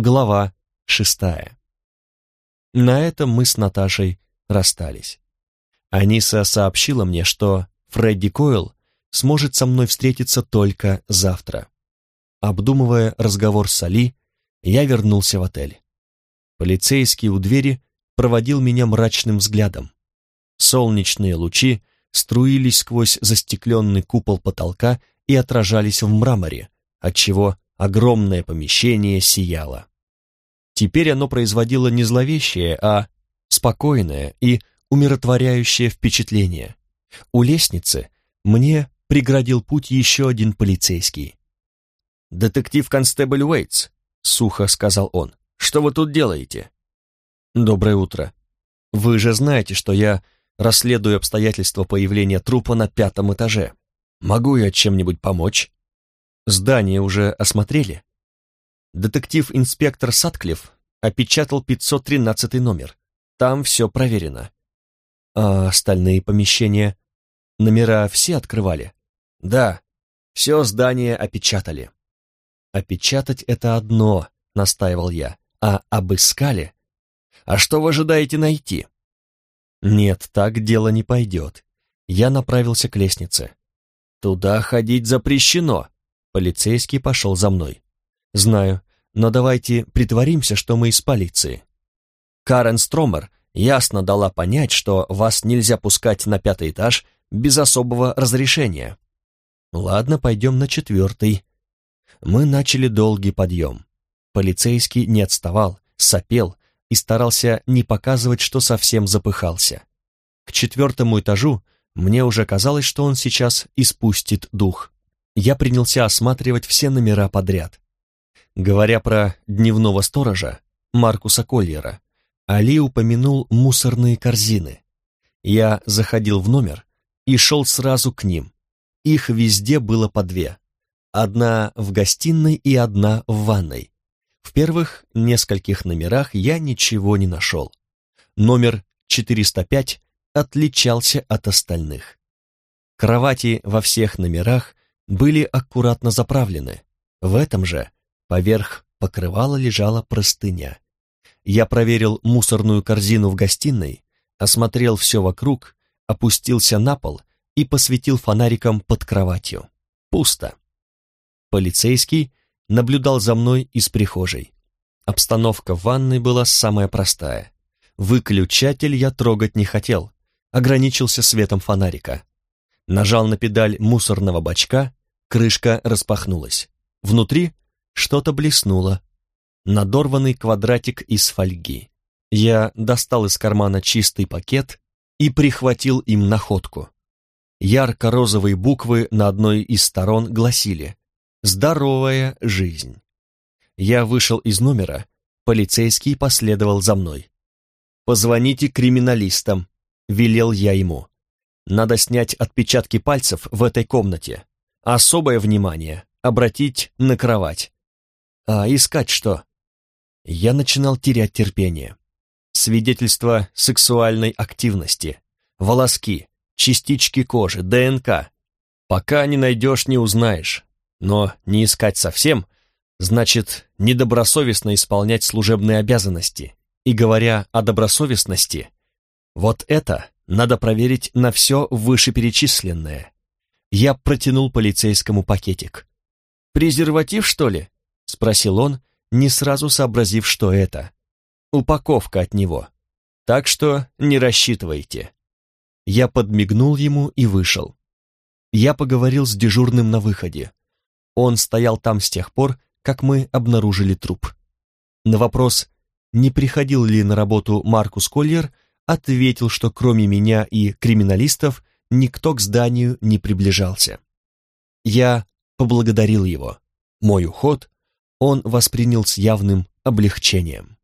Глава шестая. На этом мы с Наташей расстались. Аниса сообщила мне, что Фредди Койл сможет со мной встретиться только завтра. Обдумывая разговор с Али, я вернулся в отель. Полицейский у двери проводил меня мрачным взглядом. Солнечные лучи струились сквозь застекленный купол потолка и отражались в мраморе, отчего огромное помещение сияло. Теперь оно производило не зловещее, а спокойное и умиротворяющее впечатление. У лестницы мне преградил путь еще один полицейский. «Детектив-констебль Уэйтс», — сухо сказал он, — «что вы тут делаете?» «Доброе утро. Вы же знаете, что я расследую обстоятельства появления трупа на пятом этаже. Могу я чем-нибудь помочь?» Здание уже осмотрели? Детектив-инспектор Сатклифф опечатал 513 номер. Там все проверено. А остальные помещения? Номера все открывали? Да, все здание опечатали. Опечатать это одно, настаивал я, а обыскали? А что вы ожидаете найти? Нет, так дело не пойдет. Я направился к лестнице. Туда ходить запрещено, Полицейский пошел за мной. «Знаю, но давайте притворимся, что мы из полиции». Карен Стромер ясно дала понять, что вас нельзя пускать на пятый этаж без особого разрешения. Ладно, пойдем на четвертый. Мы начали долгий подъем. Полицейский не отставал, сопел и старался не показывать, что совсем запыхался. К четвертому этажу мне уже казалось, что он сейчас испустит дух я принялся осматривать все номера подряд. Говоря про дневного сторожа, Маркуса Кольера, Али упомянул мусорные корзины. Я заходил в номер и шел сразу к ним. Их везде было по две. Одна в гостиной и одна в ванной. В первых нескольких номерах я ничего не нашел. Номер 405 отличался от остальных. Кровати во всех номерах были аккуратно заправлены. В этом же поверх покрывала лежала простыня. Я проверил мусорную корзину в гостиной, осмотрел все вокруг, опустился на пол и посветил фонариком под кроватью. Пусто. Полицейский наблюдал за мной из прихожей. Обстановка в ванной была самая простая. Выключатель я трогать не хотел, ограничился светом фонарика. Нажал на педаль мусорного бачка, Крышка распахнулась. Внутри что-то блеснуло. Надорванный квадратик из фольги. Я достал из кармана чистый пакет и прихватил им находку. Ярко-розовые буквы на одной из сторон гласили «Здоровая жизнь». Я вышел из номера, полицейский последовал за мной. «Позвоните криминалистам», — велел я ему. «Надо снять отпечатки пальцев в этой комнате особое внимание обратить на кровать. А искать что? Я начинал терять терпение. Свидетельства сексуальной активности, волоски, частички кожи, ДНК. Пока не найдешь, не узнаешь. Но не искать совсем, значит недобросовестно исполнять служебные обязанности. И говоря о добросовестности, вот это надо проверить на все вышеперечисленное. Я протянул полицейскому пакетик. «Презерватив, что ли?» — спросил он, не сразу сообразив, что это. «Упаковка от него. Так что не рассчитывайте». Я подмигнул ему и вышел. Я поговорил с дежурным на выходе. Он стоял там с тех пор, как мы обнаружили труп. На вопрос, не приходил ли на работу Маркус Коллер, ответил, что кроме меня и криминалистов никто к зданию не приближался. Я поблагодарил его. Мой уход он воспринял с явным облегчением.